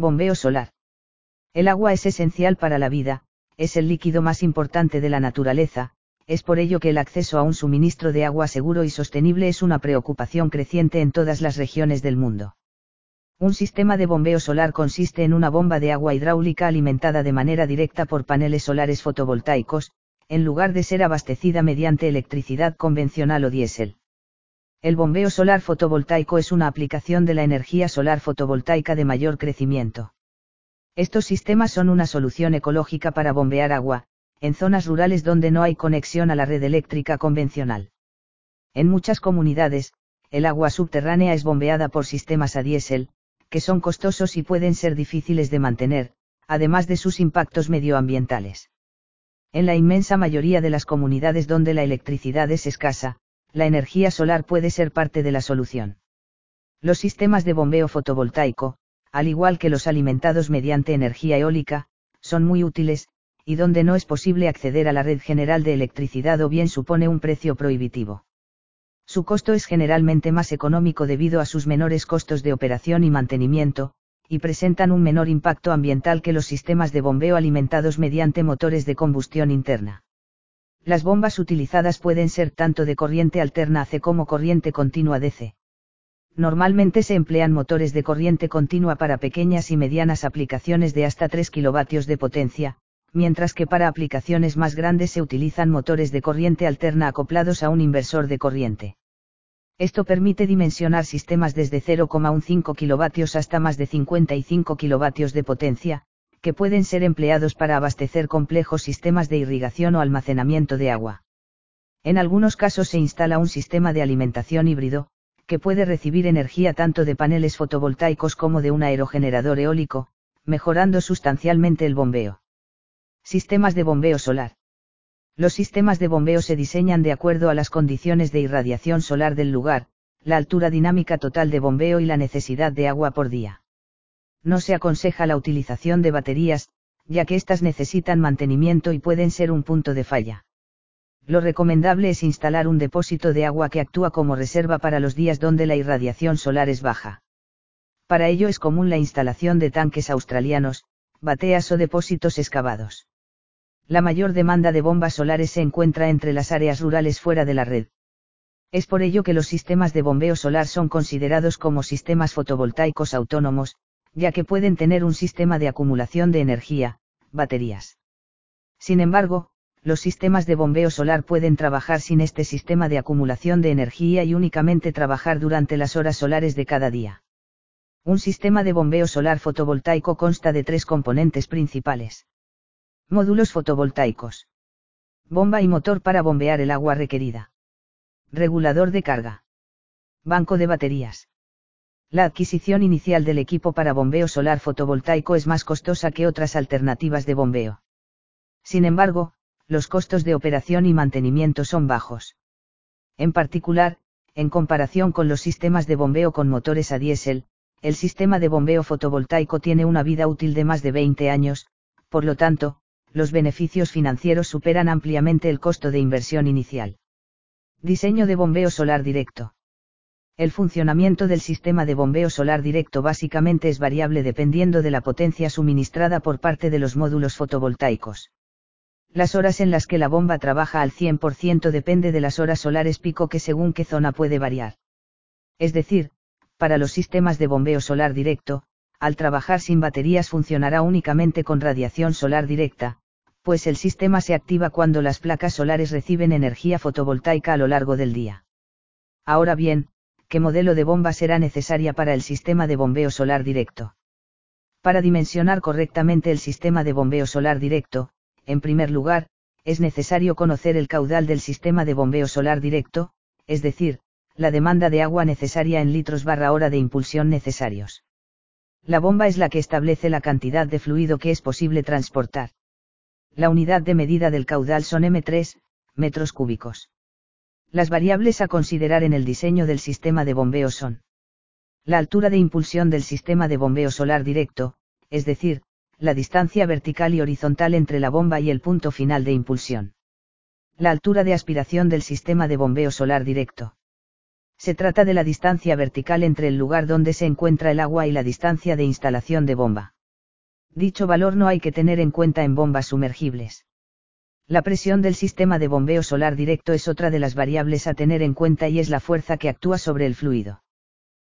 Bombeo solar. El agua es esencial para la vida, es el líquido más importante de la naturaleza, es por ello que el acceso a un suministro de agua seguro y sostenible es una preocupación creciente en todas las regiones del mundo. Un sistema de bombeo solar consiste en una bomba de agua hidráulica alimentada de manera directa por paneles solares fotovoltaicos, en lugar de ser abastecida mediante electricidad convencional o diésel. El bombeo solar fotovoltaico es una aplicación de la energía solar fotovoltaica de mayor crecimiento. Estos sistemas son una solución ecológica para bombear agua, en zonas rurales donde no hay conexión a la red eléctrica convencional. En muchas comunidades, el agua subterránea es bombeada por sistemas a diésel, que son costosos y pueden ser difíciles de mantener, además de sus impactos medioambientales. En la inmensa mayoría de las comunidades donde la electricidad es escasa, la energía solar puede ser parte de la solución. Los sistemas de bombeo fotovoltaico, al igual que los alimentados mediante energía eólica, son muy útiles, y donde no es posible acceder a la red general de electricidad o bien supone un precio prohibitivo. Su costo es generalmente más económico debido a sus menores costos de operación y mantenimiento, y presentan un menor impacto ambiental que los sistemas de bombeo alimentados mediante motores de combustión interna. Las bombas utilizadas pueden ser tanto de corriente alterna AC como corriente continua DC. Normalmente se emplean motores de corriente continua para pequeñas y medianas aplicaciones de hasta 3 kW de potencia, mientras que para aplicaciones más grandes se utilizan motores de corriente alterna acoplados a un inversor de corriente. Esto permite dimensionar sistemas desde 0,15 kW hasta más de 55 kW de potencia, que pueden ser empleados para abastecer complejos sistemas de irrigación o almacenamiento de agua. En algunos casos se instala un sistema de alimentación híbrido, que puede recibir energía tanto de paneles fotovoltaicos como de un aerogenerador eólico, mejorando sustancialmente el bombeo. Sistemas de bombeo solar. Los sistemas de bombeo se diseñan de acuerdo a las condiciones de irradiación solar del lugar, la altura dinámica total de bombeo y la necesidad de agua por día. No se aconseja la utilización de baterías, ya que éstas necesitan mantenimiento y pueden ser un punto de falla. Lo recomendable es instalar un depósito de agua que actúa como reserva para los días donde la irradiación solar es baja. Para ello es común la instalación de tanques australianos, bateas o depósitos excavados la mayor demanda de bombas solares se encuentra entre las áreas rurales fuera de la red. Es por ello que los sistemas de bombeo solar son considerados como sistemas fotovoltaicos autónomos, ya que pueden tener un sistema de acumulación de energía, baterías. Sin embargo, los sistemas de bombeo solar pueden trabajar sin este sistema de acumulación de energía y únicamente trabajar durante las horas solares de cada día. Un sistema de bombeo solar fotovoltaico consta de tres componentes principales. Módulos fotovoltaicos. Bomba y motor para bombear el agua requerida. Regulador de carga. Banco de baterías. La adquisición inicial del equipo para bombeo solar fotovoltaico es más costosa que otras alternativas de bombeo. Sin embargo, los costos de operación y mantenimiento son bajos. En particular, en comparación con los sistemas de bombeo con motores a diésel, el sistema de bombeo fotovoltaico tiene una vida útil de más de 20 años, por lo tanto, los beneficios financieros superan ampliamente el costo de inversión inicial. Diseño de bombeo solar directo. El funcionamiento del sistema de bombeo solar directo básicamente es variable dependiendo de la potencia suministrada por parte de los módulos fotovoltaicos. Las horas en las que la bomba trabaja al 100% depende de las horas solares pico que según qué zona puede variar. Es decir, para los sistemas de bombeo solar directo, al trabajar sin baterías funcionará únicamente con radiación solar directa, pues el sistema se activa cuando las placas solares reciben energía fotovoltaica a lo largo del día. Ahora bien, ¿qué modelo de bomba será necesaria para el sistema de bombeo solar directo? Para dimensionar correctamente el sistema de bombeo solar directo, en primer lugar, es necesario conocer el caudal del sistema de bombeo solar directo, es decir, la demanda de agua necesaria en litros barra hora de impulsión necesarios. La bomba es la que establece la cantidad de fluido que es posible transportar. La unidad de medida del caudal son M3, metros cúbicos. Las variables a considerar en el diseño del sistema de bombeo son la altura de impulsión del sistema de bombeo solar directo, es decir, la distancia vertical y horizontal entre la bomba y el punto final de impulsión. La altura de aspiración del sistema de bombeo solar directo. Se trata de la distancia vertical entre el lugar donde se encuentra el agua y la distancia de instalación de bomba. Dicho valor no hay que tener en cuenta en bombas sumergibles. La presión del sistema de bombeo solar directo es otra de las variables a tener en cuenta y es la fuerza que actúa sobre el fluido.